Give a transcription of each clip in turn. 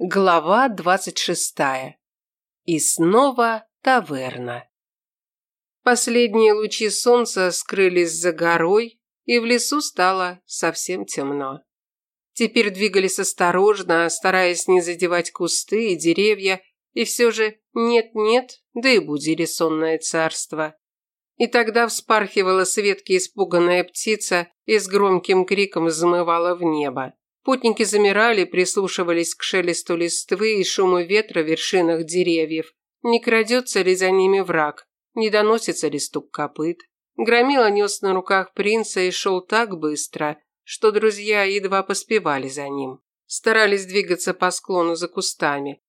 Глава двадцать шестая. И снова таверна. Последние лучи солнца скрылись за горой, и в лесу стало совсем темно. Теперь двигались осторожно, стараясь не задевать кусты и деревья, и все же нет-нет, да и будили сонное царство. И тогда вспархивала с ветки испуганная птица и с громким криком взмывала в небо. Путники замирали, прислушивались к шелесту листвы и шуму ветра в вершинах деревьев. Не крадется ли за ними враг? Не доносится ли стук копыт? Громила нес на руках принца и шел так быстро, что друзья едва поспевали за ним. Старались двигаться по склону за кустами.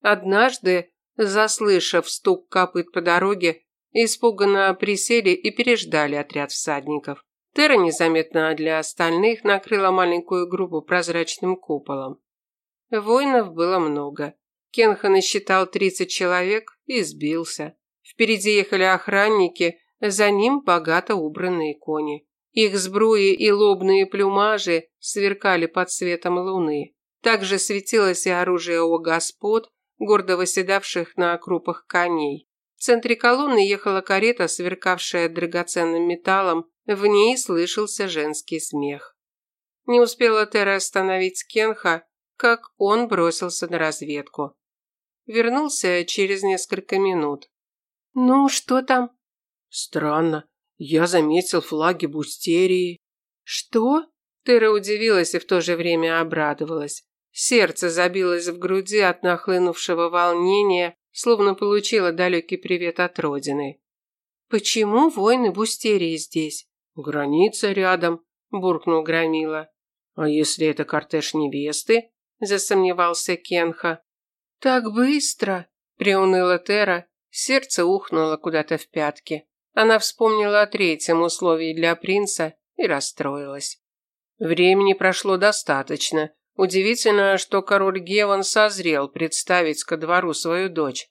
Однажды, заслышав стук копыт по дороге, испуганно присели и переждали отряд всадников. Тера незаметно для остальных накрыла маленькую группу прозрачным куполом. Воинов было много. Кенха насчитал 30 человек и сбился. Впереди ехали охранники, за ним богато убранные кони. Их сбруи и лобные плюмажи сверкали под светом луны. Также светилось и оружие у господ, гордо восседавших на крупах коней. В центре колонны ехала карета, сверкавшая драгоценным металлом, в ней слышался женский смех. Не успела Тера остановить Кенха, как он бросился на разведку. Вернулся через несколько минут. «Ну, что там?» «Странно. Я заметил флаги Бустерии». «Что?» Тера удивилась и в то же время обрадовалась. Сердце забилось в груди от нахлынувшего волнения, словно получила далекий привет от родины. «Почему воины Бустерии здесь?» «Граница рядом», – буркнул Громила. «А если это кортеж невесты?» – засомневался Кенха. «Так быстро!» – приуныла Тера. Сердце ухнуло куда-то в пятки. Она вспомнила о третьем условии для принца и расстроилась. Времени прошло достаточно. Удивительно, что король Геван созрел представить ко двору свою дочь.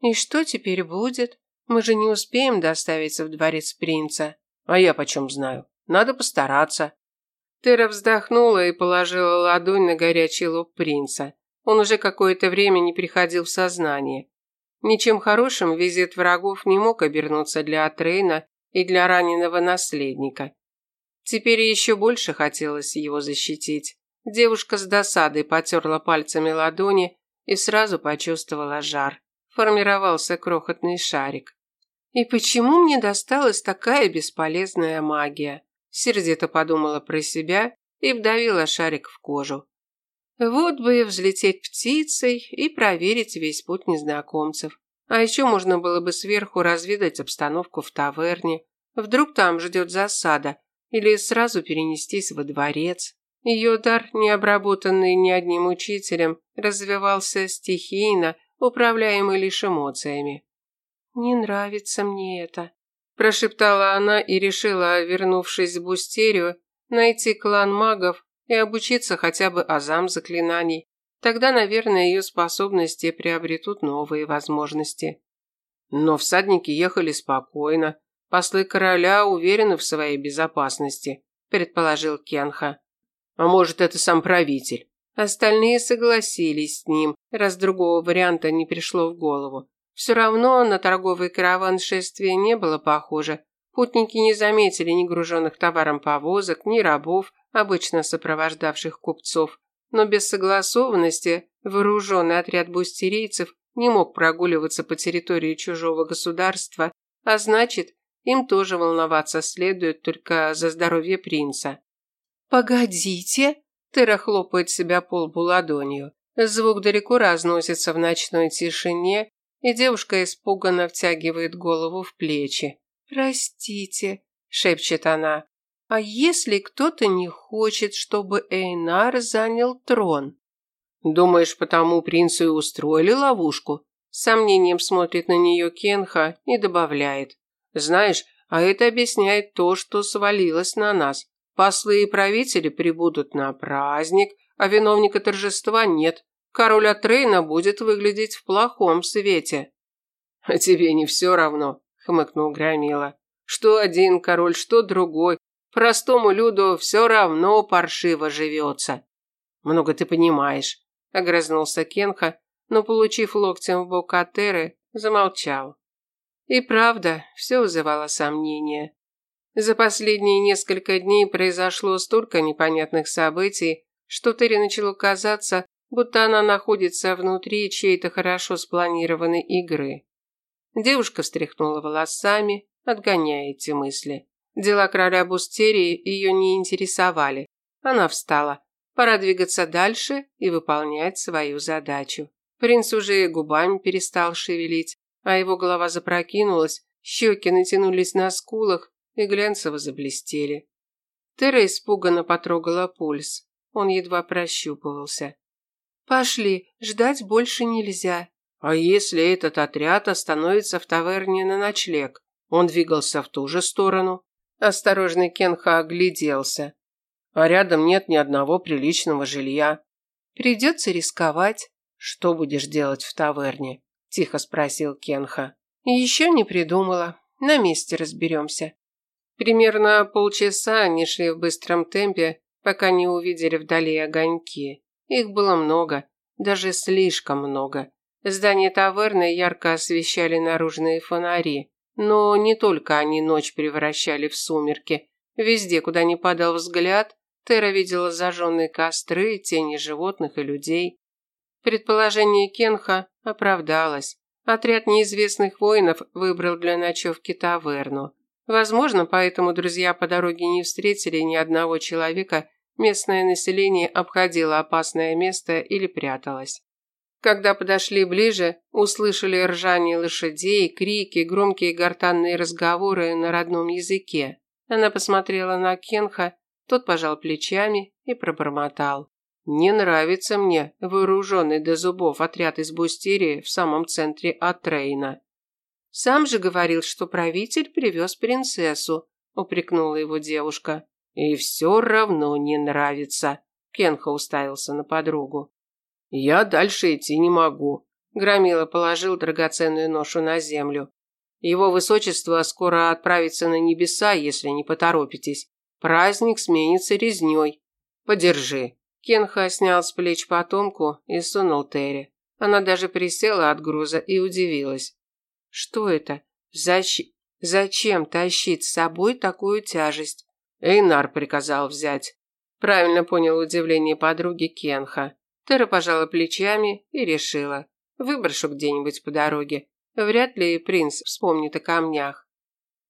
И что теперь будет? Мы же не успеем доставиться в дворец принца. А я почем знаю? Надо постараться. Тера вздохнула и положила ладонь на горячий лоб принца. Он уже какое-то время не приходил в сознание. Ничем хорошим визит врагов не мог обернуться для Атрейна и для раненого наследника. Теперь еще больше хотелось его защитить. Девушка с досадой потерла пальцами ладони и сразу почувствовала жар. Формировался крохотный шарик. И почему мне досталась такая бесполезная магия? Сердито подумала про себя и вдавила шарик в кожу. Вот бы и взлететь птицей и проверить весь путь незнакомцев. А еще можно было бы сверху разведать обстановку в таверне. Вдруг там ждет засада. Или сразу перенестись во дворец. Ее дар, не обработанный ни одним учителем, развивался стихийно, управляемый лишь эмоциями. «Не нравится мне это», – прошептала она и решила, вернувшись в Бустерию, найти клан магов и обучиться хотя бы азам заклинаний. Тогда, наверное, ее способности приобретут новые возможности. Но всадники ехали спокойно. Послы короля уверены в своей безопасности, предположил Кенха. А может, это сам правитель? Остальные согласились с ним, раз другого варианта не пришло в голову. Все равно на торговый караван шествия не было похоже. Путники не заметили ни груженных товаром повозок, ни рабов, обычно сопровождавших купцов. Но без согласованности вооруженный отряд бустерийцев не мог прогуливаться по территории чужого государства, а значит, им тоже волноваться следует только за здоровье принца. «Погодите!» – Тера хлопает себя по лбу ладонью. Звук далеко разносится в ночной тишине, и девушка испуганно втягивает голову в плечи. «Простите», – шепчет она, – «а если кто-то не хочет, чтобы Эйнар занял трон?» «Думаешь, потому принцу и устроили ловушку?» Сомнением смотрит на нее Кенха и добавляет. «Знаешь, а это объясняет то, что свалилось на нас. Послы и правители прибудут на праздник, а виновника торжества нет. Король Атрейна будет выглядеть в плохом свете. А тебе не все равно, хмыкнул Громила. Что один король, что другой. Простому люду все равно паршиво живется. Много ты понимаешь. огрызнулся Кенха, но, получив локтем в бок Атеры, замолчал. И правда, все вызывало сомнения. За последние несколько дней произошло столько непонятных событий, что Терри начало казаться, будто она находится внутри чьей-то хорошо спланированной игры. Девушка встряхнула волосами, отгоняя эти мысли. Дела короля Бустерии ее не интересовали. Она встала. Пора двигаться дальше и выполнять свою задачу. Принц уже и губами перестал шевелить, а его голова запрокинулась, щеки натянулись на скулах и глянцево заблестели. Тера испуганно потрогала пульс. Он едва прощупывался. «Пошли, ждать больше нельзя». «А если этот отряд остановится в таверне на ночлег?» Он двигался в ту же сторону. Осторожный Кенха огляделся. А рядом нет ни одного приличного жилья. Придется рисковать. Что будешь делать в таверне? Тихо спросил Кенха. Еще не придумала. На месте разберемся. Примерно полчаса они шли в быстром темпе, пока не увидели вдали огоньки. Их было много, даже слишком много. Здание таверны ярко освещали наружные фонари. Но не только они ночь превращали в сумерки. Везде, куда ни падал взгляд, Тера видела зажженные костры, тени животных и людей. Предположение Кенха оправдалось. Отряд неизвестных воинов выбрал для ночевки таверну. Возможно, поэтому друзья по дороге не встретили ни одного человека, местное население обходило опасное место или пряталось. Когда подошли ближе, услышали ржание лошадей, крики, громкие гортанные разговоры на родном языке. Она посмотрела на Кенха, тот пожал плечами и пробормотал. «Не нравится мне вооруженный до зубов отряд из Бустерии в самом центре Атрейна». «Сам же говорил, что правитель привез принцессу», – упрекнула его девушка. «И все равно не нравится», – Кенха уставился на подругу. «Я дальше идти не могу», – Громила положил драгоценную ношу на землю. «Его высочество скоро отправится на небеса, если не поторопитесь. Праздник сменится резней. Подержи». Кенха снял с плеч потомку и сунул Терри. Она даже присела от груза и удивилась. «Что это? Защ... Зачем тащить с собой такую тяжесть?» Эйнар приказал взять. Правильно понял удивление подруги Кенха. Тера пожала плечами и решила. Выброшу где-нибудь по дороге. Вряд ли принц вспомнит о камнях.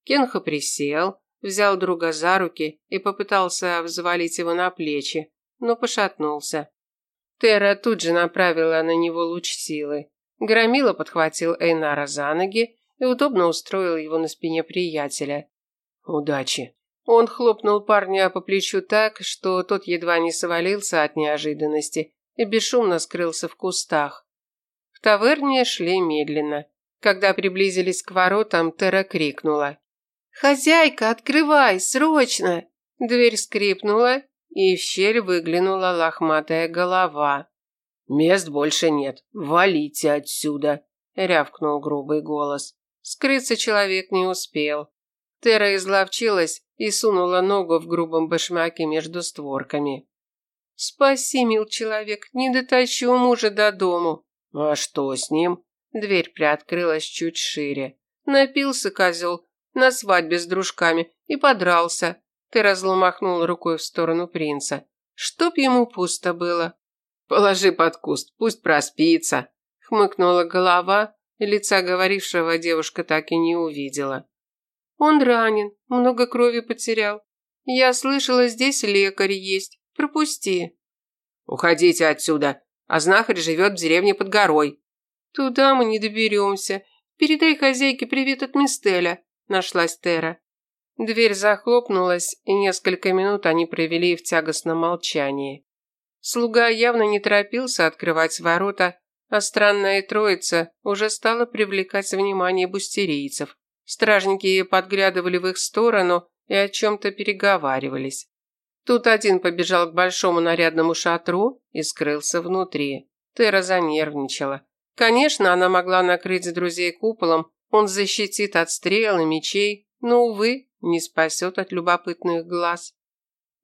Кенха присел, взял друга за руки и попытался взвалить его на плечи, но пошатнулся. Тера тут же направила на него луч силы. Громила подхватил Эйнара за ноги и удобно устроил его на спине приятеля. «Удачи!» Он хлопнул парня по плечу так, что тот едва не свалился от неожиданности и бесшумно скрылся в кустах. В таверне шли медленно. Когда приблизились к воротам, Тера крикнула. «Хозяйка, открывай, срочно!» Дверь скрипнула, и в щель выглянула лохматая голова. «Мест больше нет. Валите отсюда!» – рявкнул грубый голос. Скрыться человек не успел. Тера изловчилась и сунула ногу в грубом башмаке между створками. «Спаси, мил человек, не дотащу мужа до дому». «А что с ним?» Дверь приоткрылась чуть шире. Напился козел на свадьбе с дружками и подрался. Ты разломахнул рукой в сторону принца. Чтоб ему пусто было. «Положи под куст, пусть проспится», – хмыкнула голова, лица говорившего девушка так и не увидела. «Он ранен, много крови потерял. Я слышала, здесь лекарь есть. Пропусти». «Уходите отсюда, а знахарь живет в деревне под горой». «Туда мы не доберемся. Передай хозяйке привет от Мистеля», – нашлась Тера. Дверь захлопнулась, и несколько минут они провели в тягостном молчании. Слуга явно не торопился открывать ворота, а странная троица уже стала привлекать внимание бустерийцев. Стражники подглядывали в их сторону и о чем-то переговаривались. Тут один побежал к большому нарядному шатру и скрылся внутри. Тера занервничала. Конечно, она могла накрыть друзей куполом, он защитит от стрел и мечей, но, увы, не спасет от любопытных глаз.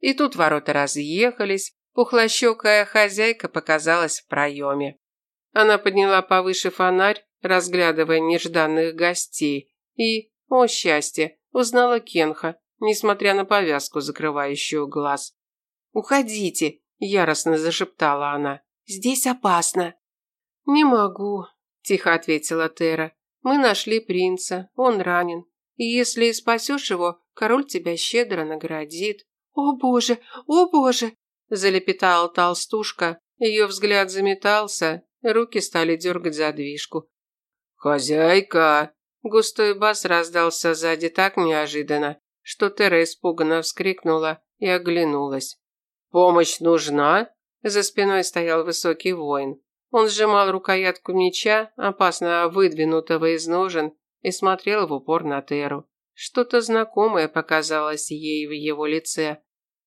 И тут ворота разъехались, Пухлощекая хозяйка показалась в проеме. Она подняла повыше фонарь, разглядывая нежданных гостей, и, о счастье, узнала Кенха, несмотря на повязку, закрывающую глаз. «Уходите!» – яростно зашептала она. «Здесь опасно!» «Не могу», – тихо ответила Тера. «Мы нашли принца, он ранен. И если спасешь его, король тебя щедро наградит». «О боже, о боже!» Залепетала толстушка. Ее взгляд заметался, руки стали дергать задвижку. «Хозяйка!» Густой бас раздался сзади так неожиданно, что Тера испуганно вскрикнула и оглянулась. «Помощь нужна?» За спиной стоял высокий воин. Он сжимал рукоятку меча, опасно выдвинутого из ножен, и смотрел в упор на Теру. Что-то знакомое показалось ей в его лице.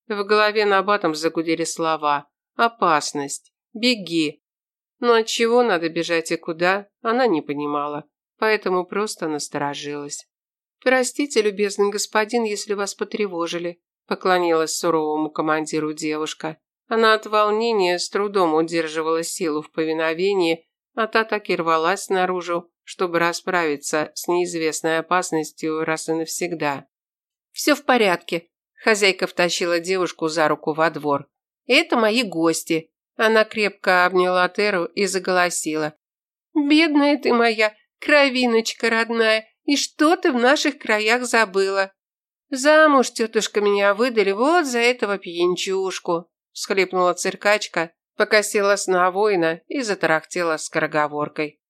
В голове набатом загудели слова «Опасность», «Беги». Но от чего надо бежать и куда, она не понимала, поэтому просто насторожилась. «Простите, любезный господин, если вас потревожили», поклонилась суровому командиру девушка. Она от волнения с трудом удерживала силу в повиновении, а та так и рвалась наружу, чтобы расправиться с неизвестной опасностью раз и навсегда. «Все в порядке», Хозяйка втащила девушку за руку во двор. «Это мои гости». Она крепко обняла Теру и заголосила. «Бедная ты моя, кровиночка родная, и что ты в наших краях забыла?» «Замуж, тетушка, меня выдали вот за этого пьянчушку», всхлипнула циркачка, покосилась на воина и затарахтела скороговоркой.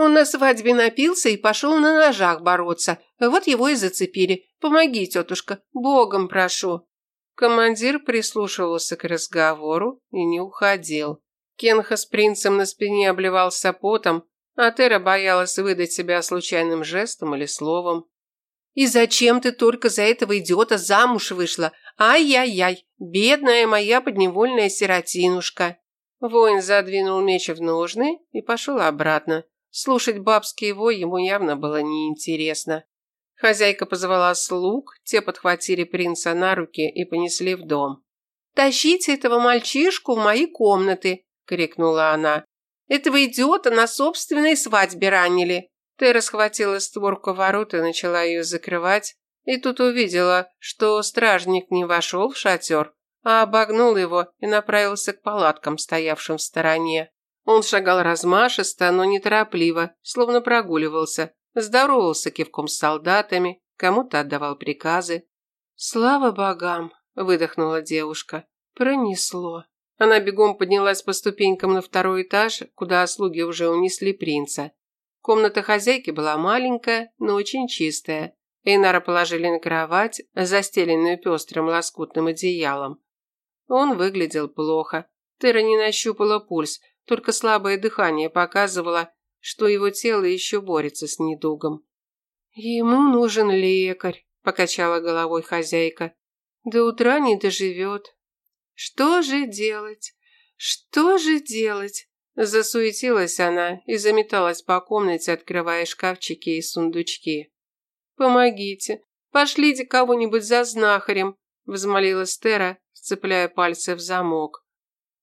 Он на свадьбе напился и пошел на ножах бороться. Вот его и зацепили. Помоги, тетушка, богом прошу». Командир прислушивался к разговору и не уходил. Кенха с принцем на спине обливался потом, а Тера боялась выдать себя случайным жестом или словом. «И зачем ты только за этого идиота замуж вышла? Ай-яй-яй, бедная моя подневольная сиротинушка!» Воин задвинул меч в ножны и пошел обратно. Слушать бабский вой ему явно было неинтересно. Хозяйка позвала слуг, те подхватили принца на руки и понесли в дом. «Тащите этого мальчишку в мои комнаты!» – крикнула она. «Этого идиота на собственной свадьбе ранили!» Тера схватила створку ворот и начала ее закрывать, и тут увидела, что стражник не вошел в шатер, а обогнул его и направился к палаткам, стоявшим в стороне. Он шагал размашисто, но неторопливо, словно прогуливался, здоровался кивком с солдатами, кому-то отдавал приказы. «Слава богам!» – выдохнула девушка. «Пронесло». Она бегом поднялась по ступенькам на второй этаж, куда слуги уже унесли принца. Комната хозяйки была маленькая, но очень чистая. Эйнара положили на кровать, застеленную пестрым лоскутным одеялом. Он выглядел плохо. Тера не нащупала пульс, только слабое дыхание показывало, что его тело еще борется с недугом. «Ему нужен лекарь», – покачала головой хозяйка. «До утра не доживет». «Что же делать? Что же делать?» Засуетилась она и заметалась по комнате, открывая шкафчики и сундучки. «Помогите, пошлите кого-нибудь за знахарем», – взмолилась Тера, сцепляя пальцы в замок.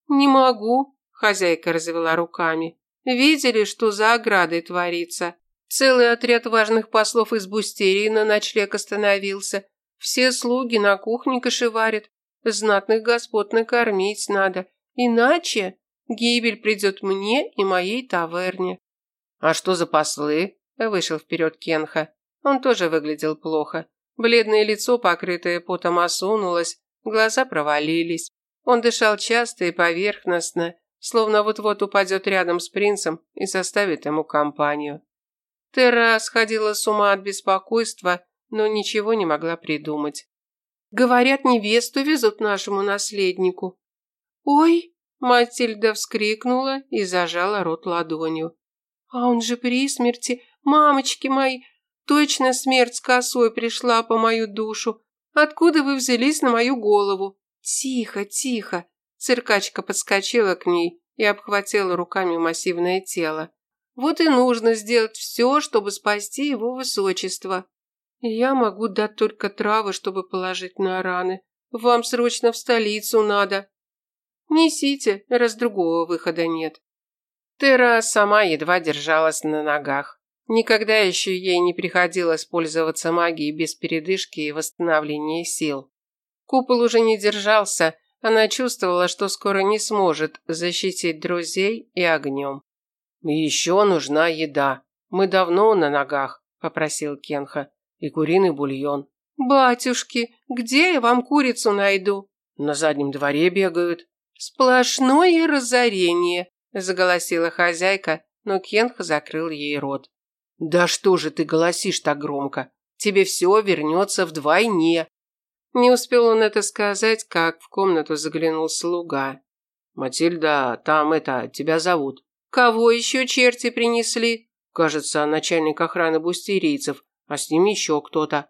«Не могу», Хозяйка развела руками. Видели, что за оградой творится? Целый отряд важных послов из Бустерии на ночлег остановился. Все слуги на кухне кошеварят. Знатных господ накормить надо. Иначе гибель придет мне и моей таверне. «А что за послы?» – вышел вперед Кенха. Он тоже выглядел плохо. Бледное лицо, покрытое потом, осунулось, глаза провалились. Он дышал часто и поверхностно, словно вот-вот упадет рядом с принцем и составит ему компанию. Терра сходила с ума от беспокойства, но ничего не могла придумать. «Говорят, невесту везут нашему наследнику». «Ой!» – Матильда вскрикнула и зажала рот ладонью. «А он же при смерти! Мамочки мои! Точно смерть с косой пришла по мою душу! Откуда вы взялись на мою голову?» «Тихо, тихо!» Циркачка подскочила к ней и обхватила руками массивное тело. Вот и нужно сделать все, чтобы спасти его высочество. Я могу дать только травы, чтобы положить на раны. Вам срочно в столицу надо. Несите, раз другого выхода нет. Тера сама едва держалась на ногах. Никогда еще ей не приходилось пользоваться магией без передышки и восстановления сил. Купол уже не держался, она чувствовала, что скоро не сможет защитить друзей и огнем. «Еще нужна еда. Мы давно на ногах», – попросил Кенха. «И куриный бульон». «Батюшки, где я вам курицу найду?» «На заднем дворе бегают». «Сплошное разорение», – заголосила хозяйка, но Кенха закрыл ей рот. «Да что же ты голосишь так громко? Тебе все вернется вдвойне». Не успел он это сказать, как в комнату заглянул слуга. «Матильда, там это, тебя зовут». «Кого еще черти принесли?» «Кажется, начальник охраны бустерийцев, а с ним еще кто-то».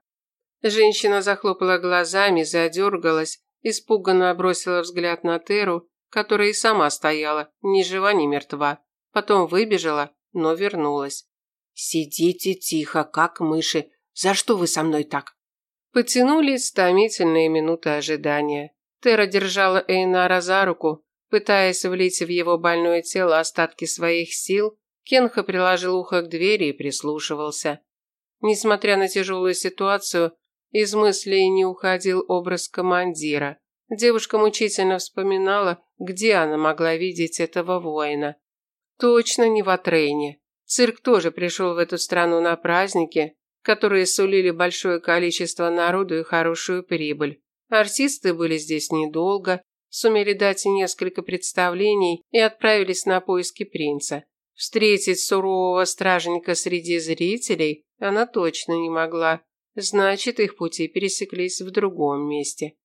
Женщина захлопала глазами, задергалась, испуганно бросила взгляд на Теру, которая и сама стояла, ни жива, ни мертва. Потом выбежала, но вернулась. «Сидите тихо, как мыши. За что вы со мной так?» Потянулись томительные минуты ожидания. Тера держала Эйнара за руку, пытаясь влить в его больное тело остатки своих сил. Кенха приложил ухо к двери и прислушивался. Несмотря на тяжелую ситуацию, из мыслей не уходил образ командира. Девушка мучительно вспоминала, где она могла видеть этого воина. Точно не в Атрейне. Цирк тоже пришел в эту страну на праздники, которые сулили большое количество народу и хорошую прибыль. Артисты были здесь недолго, сумели дать несколько представлений и отправились на поиски принца. Встретить сурового стражника среди зрителей она точно не могла. Значит, их пути пересеклись в другом месте.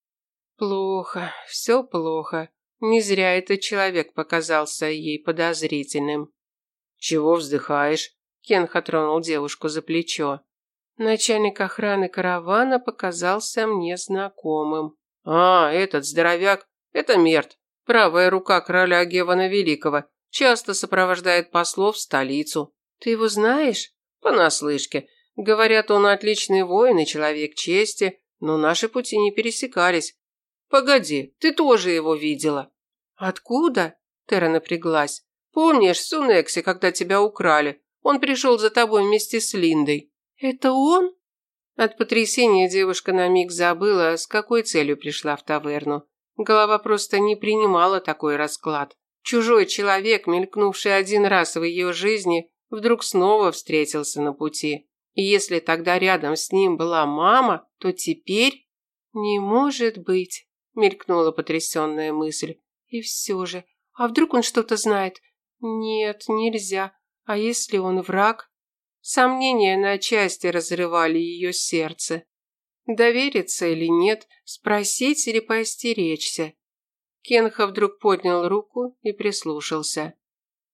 Плохо, все плохо. Не зря этот человек показался ей подозрительным. «Чего вздыхаешь?» Кенха тронул девушку за плечо. Начальник охраны каравана показался мне знакомым. «А, этот здоровяк, это Мерт, правая рука короля Гевана Великого, часто сопровождает послов в столицу». «Ты его знаешь?» «Понаслышке. Говорят, он отличный воин и человек чести, но наши пути не пересекались. Погоди, ты тоже его видела». «Откуда?» Тера напряглась. Помнишь, в Сунексе, когда тебя украли? Он пришел за тобой вместе с Линдой». «Это он?» От потрясения девушка на миг забыла, с какой целью пришла в таверну. Голова просто не принимала такой расклад. Чужой человек, мелькнувший один раз в ее жизни, вдруг снова встретился на пути. И если тогда рядом с ним была мама, то теперь... «Не может быть», – мелькнула потрясенная мысль. «И все же, а вдруг он что-то знает? Нет, нельзя. А если он враг? Сомнения на части разрывали ее сердце. Довериться или нет, спросить или поостеречься. Кенха вдруг поднял руку и прислушался.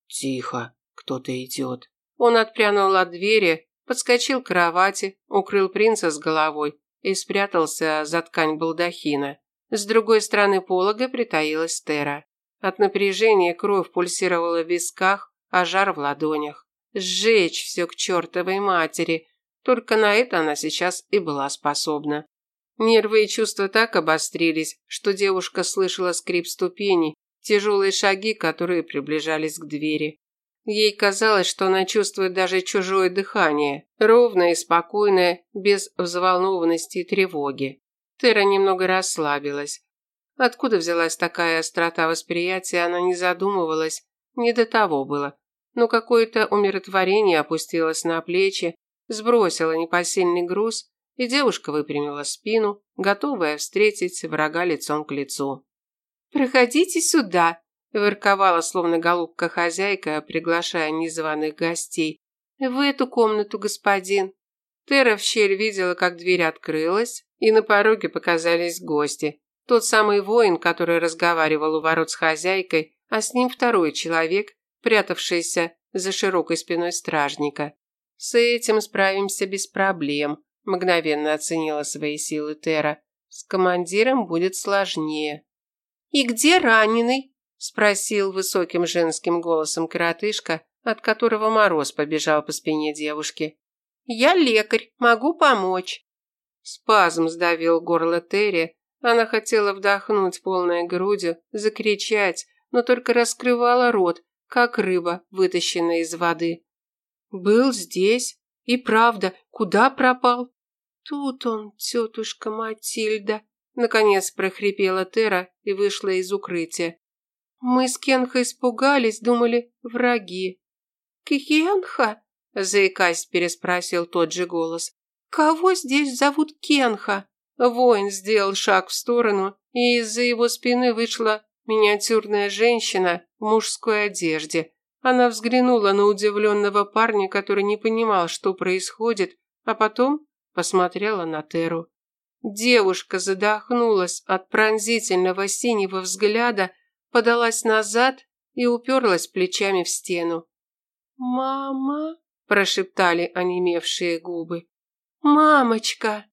«Тихо, кто-то идет». Он отпрянул от двери, подскочил к кровати, укрыл принца с головой и спрятался за ткань балдахина. С другой стороны полога притаилась Тера. От напряжения кровь пульсировала в висках, а жар в ладонях. Сжечь все к чертовой матери. Только на это она сейчас и была способна. Нервы и чувства так обострились, что девушка слышала скрип ступеней, тяжелые шаги, которые приближались к двери. Ей казалось, что она чувствует даже чужое дыхание, ровное и спокойное, без взволнованности и тревоги. Тера немного расслабилась. Откуда взялась такая острота восприятия, она не задумывалась, не до того было. Но какое-то умиротворение опустилось на плечи, сбросило непосильный груз, и девушка выпрямила спину, готовая встретить врага лицом к лицу. «Проходите сюда», – ворковала, словно голубка хозяйка, приглашая незваных гостей. «В эту комнату, господин». Тера в щель видела, как дверь открылась, и на пороге показались гости. Тот самый воин, который разговаривал у ворот с хозяйкой, а с ним второй человек, прятавшийся за широкой спиной стражника. «С этим справимся без проблем», – мгновенно оценила свои силы Тера. «С командиром будет сложнее». «И где раненый?» – спросил высоким женским голосом коротышка, от которого мороз побежал по спине девушки. «Я лекарь, могу помочь». Спазм сдавил горло Терри, Она хотела вдохнуть полной грудью, закричать, но только раскрывала рот, как рыба, вытащенная из воды. «Был здесь. И правда, куда пропал?» «Тут он, тетушка Матильда», – наконец прохрипела Тера и вышла из укрытия. «Мы с Кенхой испугались, думали, враги». «Кенха?» – заикаясь, переспросил тот же голос. «Кого здесь зовут Кенха?» Воин сделал шаг в сторону, и из-за его спины вышла миниатюрная женщина в мужской одежде. Она взглянула на удивленного парня, который не понимал, что происходит, а потом посмотрела на Теру. Девушка задохнулась от пронзительного синего взгляда, подалась назад и уперлась плечами в стену. «Мама?» – прошептали онемевшие губы. «Мамочка!»